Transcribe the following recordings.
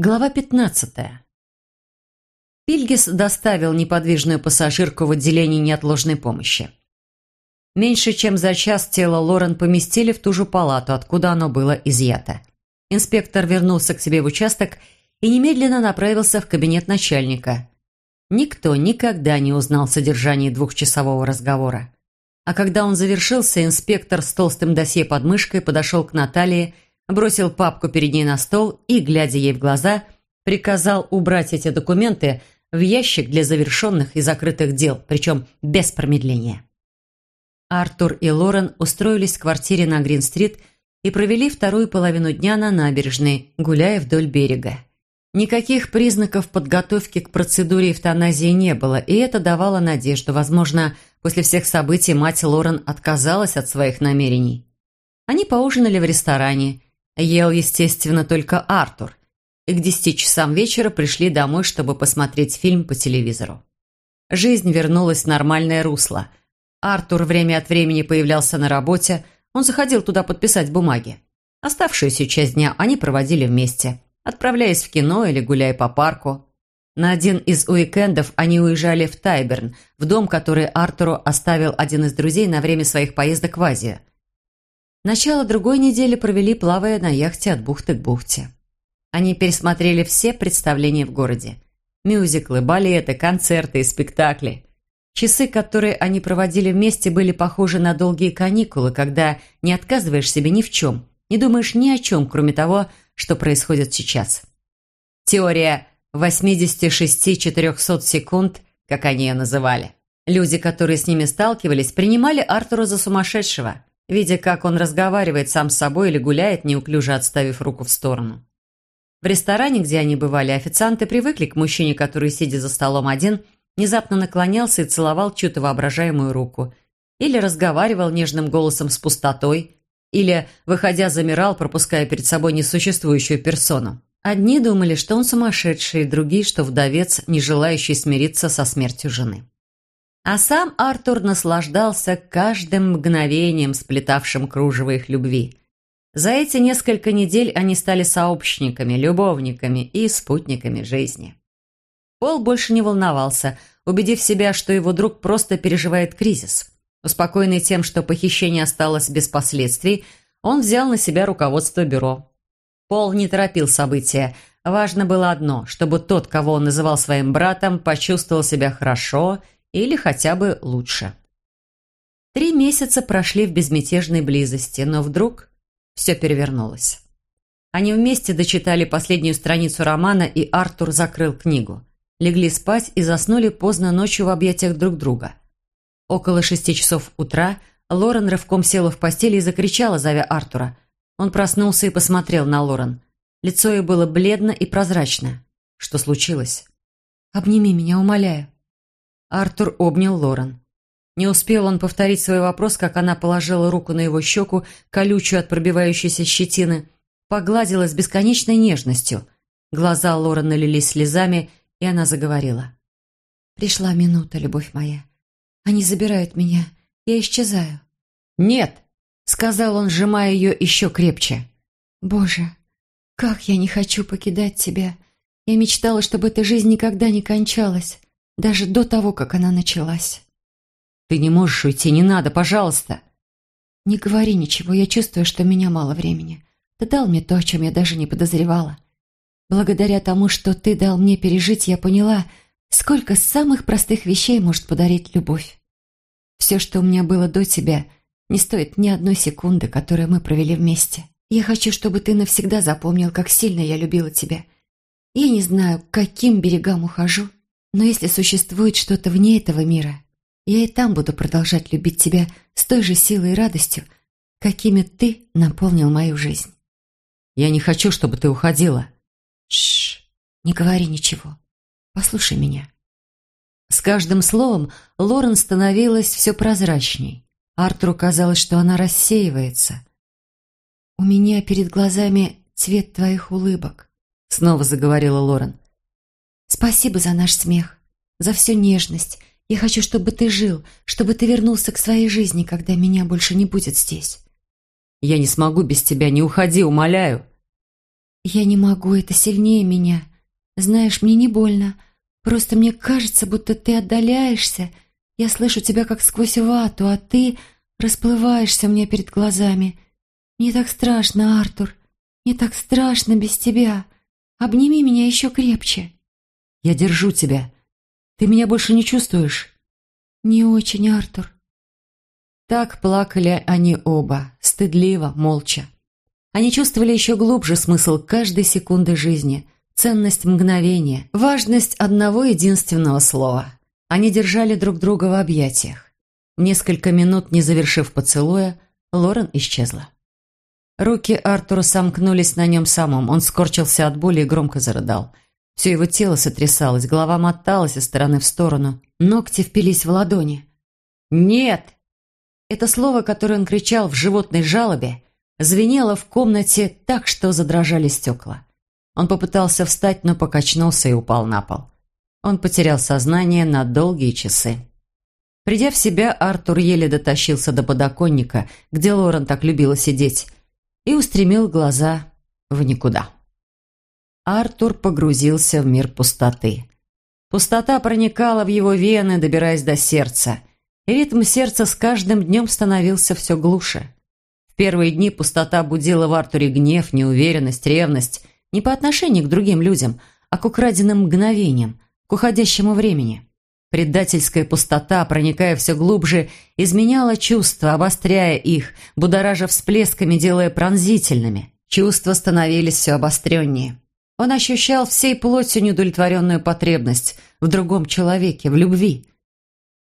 Глава 15. Пильгис доставил неподвижную пассажирку в отделение неотложной помощи. Меньше чем за час тело Лорен поместили в ту же палату, откуда оно было изъято. Инспектор вернулся к себе в участок и немедленно направился в кабинет начальника. Никто никогда не узнал содержание двухчасового разговора. А когда он завершился, инспектор с толстым досье под мышкой подошел к Наталье бросил папку перед ней на стол и, глядя ей в глаза, приказал убрать эти документы в ящик для завершенных и закрытых дел, причем без промедления. Артур и Лорен устроились в квартире на Грин-стрит и провели вторую половину дня на набережной, гуляя вдоль берега. Никаких признаков подготовки к процедуре эвтаназии не было, и это давало надежду. Возможно, после всех событий мать Лорен отказалась от своих намерений. Они поужинали в ресторане – Ел, естественно, только Артур. И к десяти часам вечера пришли домой, чтобы посмотреть фильм по телевизору. Жизнь вернулась в нормальное русло. Артур время от времени появлялся на работе, он заходил туда подписать бумаги. Оставшуюся часть дня они проводили вместе, отправляясь в кино или гуляя по парку. На один из уикендов они уезжали в Тайберн, в дом, который Артуру оставил один из друзей на время своих поездок в Азию. Начало другой недели провели, плавая на яхте от бухты к бухте. Они пересмотрели все представления в городе. Мюзиклы, балеты, концерты и спектакли. Часы, которые они проводили вместе, были похожи на долгие каникулы, когда не отказываешь себе ни в чем, не думаешь ни о чем, кроме того, что происходит сейчас. Теория 86-400 секунд, как они ее называли. Люди, которые с ними сталкивались, принимали Артура за сумасшедшего – видя, как он разговаривает сам с собой или гуляет, неуклюже отставив руку в сторону. В ресторане, где они бывали, официанты привыкли к мужчине, который, сидя за столом один, внезапно наклонялся и целовал чью-то воображаемую руку. Или разговаривал нежным голосом с пустотой, или, выходя, замирал, пропуская перед собой несуществующую персону. Одни думали, что он сумасшедший, другие, что вдовец, не желающий смириться со смертью жены. А сам Артур наслаждался каждым мгновением, сплетавшим кружево их любви. За эти несколько недель они стали сообщниками, любовниками и спутниками жизни. Пол больше не волновался, убедив себя, что его друг просто переживает кризис. Успокоенный тем, что похищение осталось без последствий, он взял на себя руководство бюро. Пол не торопил события. Важно было одно, чтобы тот, кого он называл своим братом, почувствовал себя хорошо или хотя бы лучше. Три месяца прошли в безмятежной близости, но вдруг все перевернулось. Они вместе дочитали последнюю страницу романа, и Артур закрыл книгу. Легли спать и заснули поздно ночью в объятиях друг друга. Около шести часов утра Лорен рывком села в постели и закричала, зовя Артура. Он проснулся и посмотрел на Лорен. Лицо ее было бледно и прозрачно. Что случилось? «Обними меня, умоляю», Артур обнял Лорен. Не успел он повторить свой вопрос, как она положила руку на его щеку, колючую от пробивающейся щетины, погладила с бесконечной нежностью. Глаза Лорен налились слезами, и она заговорила. «Пришла минута, любовь моя. Они забирают меня. Я исчезаю». «Нет!» — сказал он, сжимая ее еще крепче. «Боже, как я не хочу покидать тебя. Я мечтала, чтобы эта жизнь никогда не кончалась даже до того, как она началась. «Ты не можешь уйти, не надо, пожалуйста!» «Не говори ничего, я чувствую, что у меня мало времени. Ты дал мне то, о чем я даже не подозревала. Благодаря тому, что ты дал мне пережить, я поняла, сколько самых простых вещей может подарить любовь. Все, что у меня было до тебя, не стоит ни одной секунды, которую мы провели вместе. Я хочу, чтобы ты навсегда запомнил, как сильно я любила тебя. Я не знаю, к каким берегам ухожу, но если существует что-то вне этого мира, я и там буду продолжать любить тебя с той же силой и радостью, какими ты наполнил мою жизнь. Я не хочу, чтобы ты уходила. Шш, не говори ничего. Послушай меня. С каждым словом Лорен становилась все прозрачней. Артуру казалось, что она рассеивается. «У меня перед глазами цвет твоих улыбок», — снова заговорила Лорен. Спасибо за наш смех, за всю нежность. Я хочу, чтобы ты жил, чтобы ты вернулся к своей жизни, когда меня больше не будет здесь. Я не смогу без тебя, не уходи, умоляю. «Я не могу, это сильнее меня. Знаешь, мне не больно. Просто мне кажется, будто ты отдаляешься. Я слышу тебя как сквозь вату, а ты расплываешься мне перед глазами. Мне так страшно, Артур. Мне так страшно без тебя. Обними меня еще крепче». «Я держу тебя. Ты меня больше не чувствуешь?» «Не очень, Артур». Так плакали они оба, стыдливо, молча. Они чувствовали еще глубже смысл каждой секунды жизни, ценность мгновения, важность одного единственного слова. Они держали друг друга в объятиях. Несколько минут, не завершив поцелуя, Лорен исчезла. Руки Артура сомкнулись на нем самом. Он скорчился от боли и громко зарыдал. Все его тело сотрясалось, голова моталась из стороны в сторону. Ногти впились в ладони. «Нет!» Это слово, которое он кричал в животной жалобе, звенело в комнате так, что задрожали стекла. Он попытался встать, но покачнулся и упал на пол. Он потерял сознание на долгие часы. Придя в себя, Артур еле дотащился до подоконника, где Лорен так любила сидеть, и устремил глаза в никуда. Артур погрузился в мир пустоты. Пустота проникала в его вены, добираясь до сердца, и ритм сердца с каждым днем становился все глуше первые дни пустота будила в Артуре гнев, неуверенность, ревность не по отношению к другим людям, а к украденным мгновениям, к уходящему времени. Предательская пустота, проникая все глубже, изменяла чувства, обостряя их, будоража всплесками, делая пронзительными. Чувства становились все обостреннее. Он ощущал всей плотью неудовлетворенную потребность в другом человеке, в любви.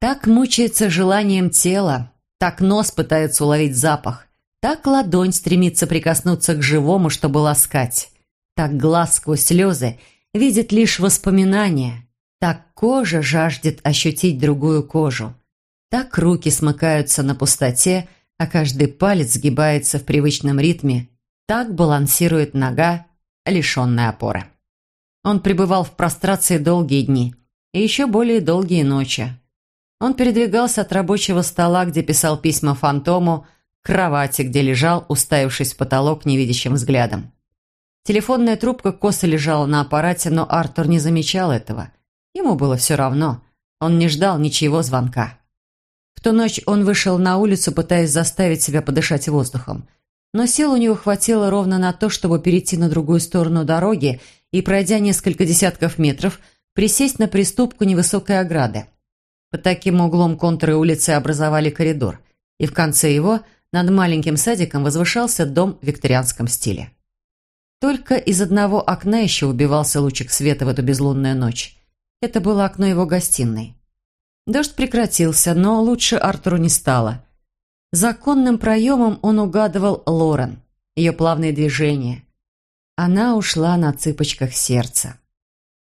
Так мучается желанием тела, так нос пытается уловить запах, так ладонь стремится прикоснуться к живому, чтобы ласкать. Так глаз сквозь слезы видит лишь воспоминания. Так кожа жаждет ощутить другую кожу. Так руки смыкаются на пустоте, а каждый палец сгибается в привычном ритме. Так балансирует нога, лишенная опоры. Он пребывал в прострации долгие дни и еще более долгие ночи. Он передвигался от рабочего стола, где писал письма фантому, кровати, где лежал, уставившись в потолок невидящим взглядом. Телефонная трубка косо лежала на аппарате, но Артур не замечал этого. Ему было все равно. Он не ждал ничего звонка. В ту ночь он вышел на улицу, пытаясь заставить себя подышать воздухом. Но сил у него хватило ровно на то, чтобы перейти на другую сторону дороги и, пройдя несколько десятков метров, присесть на приступку невысокой ограды. Под таким углом контуры улицы образовали коридор, и в конце его – над маленьким садиком возвышался дом в викторианском стиле. Только из одного окна еще убивался лучик света в эту безлунную ночь. Это было окно его гостиной. Дождь прекратился, но лучше Артуру не стало. Законным проемом он угадывал Лорен, ее плавные движения. Она ушла на цыпочках сердца.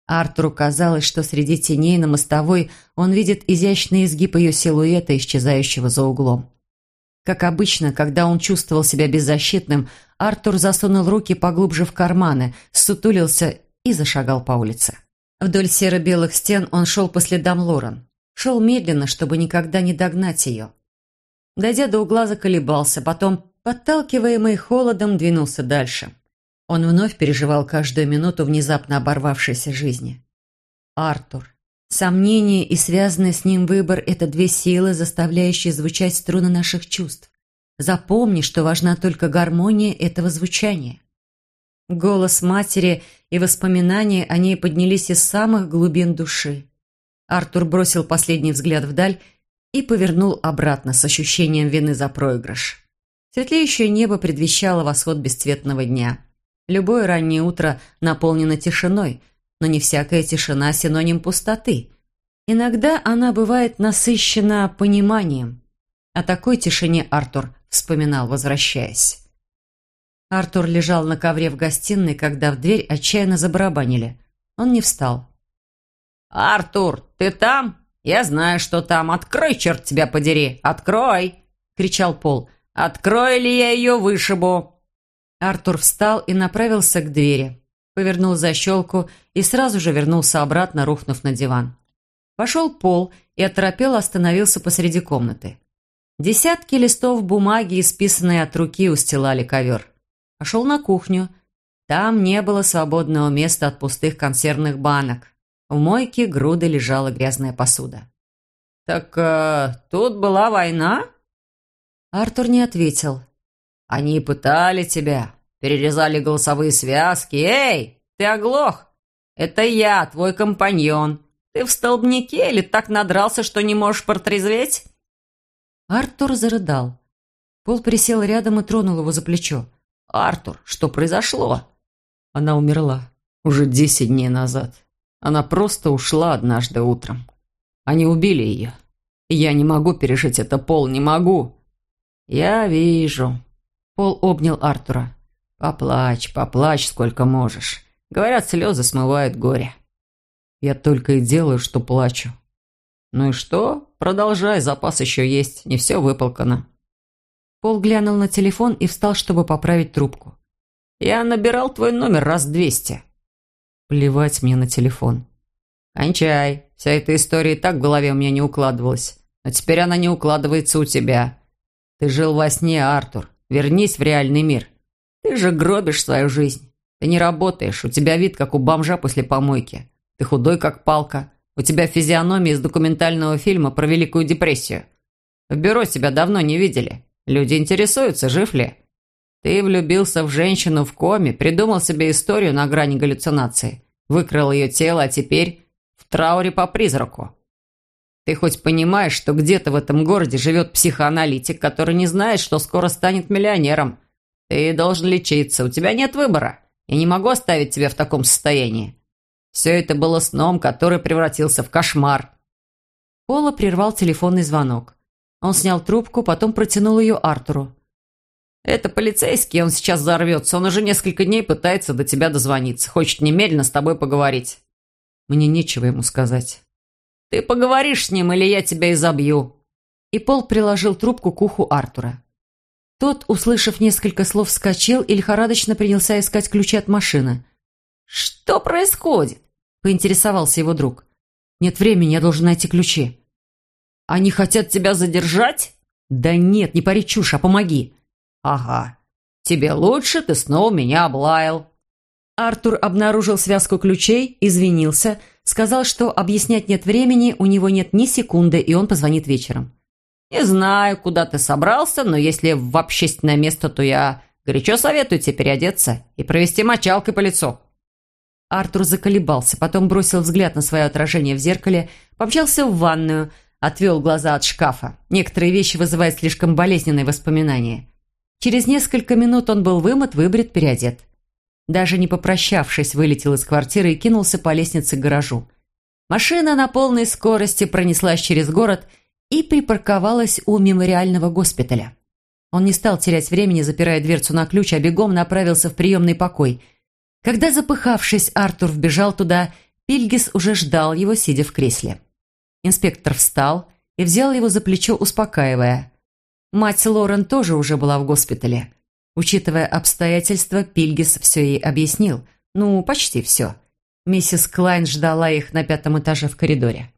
Артуру казалось, что среди теней на мостовой он видит изящный изгиб ее силуэта, исчезающего за углом. Как обычно, когда он чувствовал себя беззащитным, Артур засунул руки поглубже в карманы, сутулился и зашагал по улице. Вдоль серо-белых стен он шел по следам Лорен. Шел медленно, чтобы никогда не догнать ее. Дойдя до угла, заколебался, потом, подталкиваемый холодом, двинулся дальше. Он вновь переживал каждую минуту внезапно оборвавшейся жизни. Артур. Сомнение и связанный с ним выбор – это две силы, заставляющие звучать струны наших чувств. Запомни, что важна только гармония этого звучания. Голос матери и воспоминания о ней поднялись из самых глубин души. Артур бросил последний взгляд вдаль и повернул обратно с ощущением вины за проигрыш. Светлеющее небо предвещало восход бесцветного дня. Любое раннее утро наполнено тишиной – но не всякая тишина – синоним пустоты. Иногда она бывает насыщена пониманием. О такой тишине Артур вспоминал, возвращаясь. Артур лежал на ковре в гостиной, когда в дверь отчаянно забарабанили. Он не встал. «Артур, ты там? Я знаю, что там. Открой, черт тебя подери! Открой!» — кричал Пол. «Открой ли я ее вышибу?» Артур встал и направился к двери повернул защелку и сразу же вернулся обратно, рухнув на диван. Пошел пол и оторопел остановился посреди комнаты. Десятки листов бумаги, исписанные от руки, устилали ковер. Пошел на кухню. Там не было свободного места от пустых консервных банок. В мойке груды лежала грязная посуда. «Так э, тут была война?» Артур не ответил. «Они пытали тебя, перерезали голосовые связки. Эй, ты оглох! Это я, твой компаньон. Ты в столбнике или так надрался, что не можешь протрезветь?» Артур зарыдал. Пол присел рядом и тронул его за плечо. «Артур, что произошло?» Она умерла уже десять дней назад. Она просто ушла однажды утром. Они убили ее. Я не могу пережить это, Пол, не могу. Я вижу. Пол обнял Артура. Поплачь, поплачь сколько можешь. Говорят, слезы смывают горе. Я только и делаю, что плачу. Ну и что? Продолжай, запас еще есть, не все выполкано. Пол глянул на телефон и встал, чтобы поправить трубку. Я набирал твой номер раз двести. Плевать мне на телефон. Кончай. Вся эта история и так в голове у меня не укладывалась. Но теперь она не укладывается у тебя. Ты жил во сне, Артур. Вернись в реальный мир. Ты же гробишь свою жизнь. Ты не работаешь. У тебя вид, как у бомжа после помойки. Ты худой, как палка. У тебя физиономия из документального фильма про Великую депрессию. В бюро тебя давно не видели. Люди интересуются, жив ли. Ты влюбился в женщину в коме, придумал себе историю на грани галлюцинации, выкрал ее тело, а теперь в трауре по призраку. Ты хоть понимаешь, что где-то в этом городе живет психоаналитик, который не знает, что скоро станет миллионером? Ты должен лечиться, у тебя нет выбора. Я не могу оставить тебя в таком состоянии. Все это было сном, который превратился в кошмар. Пола прервал телефонный звонок. Он снял трубку, потом протянул ее Артуру. «Это полицейский, он сейчас взорвется. Он уже несколько дней пытается до тебя дозвониться. Хочет немедленно с тобой поговорить». Мне нечего ему сказать. «Ты поговоришь с ним, или я тебя изобью». И Пол приложил трубку к уху Артура. Тот, услышав несколько слов, вскочил и лихорадочно принялся искать ключи от машины. «Что происходит?» – поинтересовался его друг. «Нет времени, я должен найти ключи». «Они хотят тебя задержать?» «Да нет, не пари чушь, а помоги. «Ага. Тебе лучше, ты снова меня облаял». Артур обнаружил связку ключей, извинился, сказал, что объяснять нет времени, у него нет ни секунды, и он позвонит вечером. «Не знаю, куда ты собрался, но если в общественное место, то я горячо советую тебе переодеться и провести мочалкой по лицу». Артур заколебался, потом бросил взгляд на свое отражение в зеркале, помчался в ванную, отвел глаза от шкафа. Некоторые вещи вызывают слишком болезненные воспоминания. Через несколько минут он был вымыт, выбрит, переодет. Даже не попрощавшись, вылетел из квартиры и кинулся по лестнице к гаражу. Машина на полной скорости пронеслась через город и припарковалась у мемориального госпиталя. Он не стал терять времени, запирая дверцу на ключ, а бегом направился в приемный покой. Когда, запыхавшись, Артур вбежал туда, Пильгис уже ждал его, сидя в кресле. Инспектор встал и взял его за плечо, успокаивая. Мать Лорен тоже уже была в госпитале. Учитывая обстоятельства, Пильгис все ей объяснил. Ну, почти все. Миссис Клайн ждала их на пятом этаже в коридоре.